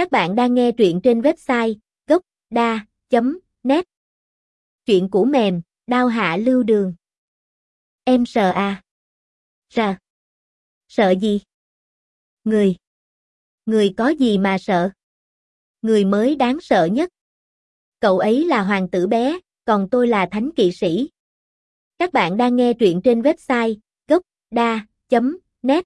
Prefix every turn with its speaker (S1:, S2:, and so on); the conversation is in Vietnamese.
S1: Các bạn đang nghe truyện trên website gốc.da.net Chuyện cũ mềm, đao hạ lưu đường. Em sợ à? Sợ. Sợ gì? Người. Người có gì mà sợ? Người mới đáng sợ nhất. Cậu ấy là hoàng tử bé, còn tôi là thánh kỵ sĩ. Các bạn đang nghe truyện trên website gocda.net